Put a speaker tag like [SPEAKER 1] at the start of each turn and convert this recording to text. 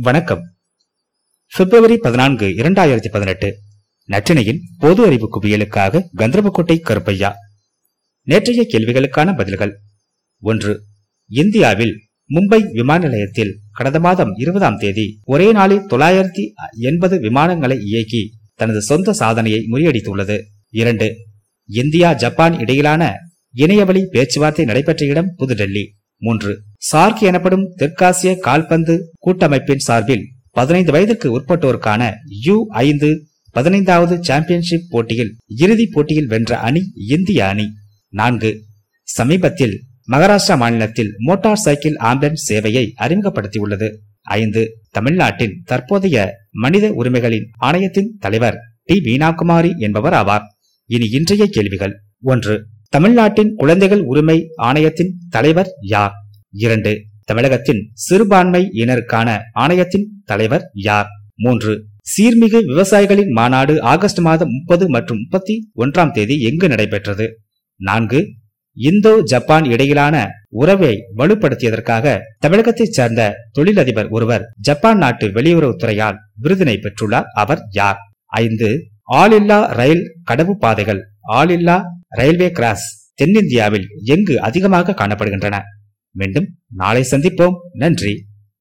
[SPEAKER 1] வணக்கம். பிப்ரவரி பதினான்கு இரண்டாயிரத்தி பதினெட்டு. நற்றினையின் பொது அறிவு குவியலுக்காக கந்தர்வக்கோட்டை கருப்பையா. நேற்றைய கேள்விகளுக்கான பதில்கள். ஒன்று இந்தியாவில் மும்பை விமான நிலையத்தில் கடந்த மாதம் இருபதாம் தேதி ஒரே நாளில் தொள்ளாயிரத்தி எண்பது விமானங்களை இயக்கி தனது சொந்த சாதனையை முறியடித்துள்ளது. இரண்டு இந்தியா ஜப்பான் இடையிலான இணையவழி பேச்சுவார்த்தை நடைபெற்ற இடம் புதுடெல்லி. மூன்று. சார்க் எனப்படும் தெற்காசிய கால்பந்து கூட்டமைப்பின் சார்பில் பதினைந்து வயதுக்கு உட்பட்டோருக்கான யு ஐந்து பதினைந்தாவது சாம்பியன்ஷிப் போட்டியில் இறுதிப் போட்டியில் வென்ற அணி இந்திய அணி. நான்கு. சமீபத்தில் மகாராஷ்டிரா மாநிலத்தில் மோட்டார் சைக்கிள் ஆம்புலன்ஸ் சேவையை அறிமுகப்படுத்தியுள்ளது. ஐந்து. தமிழ்நாட்டின் தற்போதைய மனித உரிமைகளின் ஆணையத்தின் தலைவர் டி மீனாகுமாரி என்பவர் ஆவார். இனி இன்றைய கேள்விகள். ஒன்று. தமிழ்நாட்டின் குழந்தைகள் உரிமை ஆணையத்தின் தலைவர் யார்? இரண்டு தமிழகத்தின் சிறுபான்மை இனருக்கான ஆணையத்தின் தலைவர் யார்? மூன்று சீர்மிகு விவசாயிகளின் மாநாடு ஆகஸ்ட் மாதம் முப்பது மற்றும் முப்பத்தி ஒன்றாம் தேதி எங்கு நடைபெற்றது? நான்கு இந்தோ ஜப்பான் இடையிலான உறவை வலுப்படுத்தியதற்காக தமிழகத்தைச் சேர்ந்த தொழிலதிபர் ஒருவர் ஜப்பான் நாட்டு வெளியுறவுத்துறையால் விருதினை பெற்றுள்ளார். அவர் யார்? ஐந்து ஆளில்லா ரயில் கடவு பாதைகள் ஆளில்லா ரயில்வே கிராஸ் தென்னிந்தியாவில் எங்கு அதிகமாக காணப்படுகின்றன? மீண்டும் நாளை சந்திப்போம். நன்றி.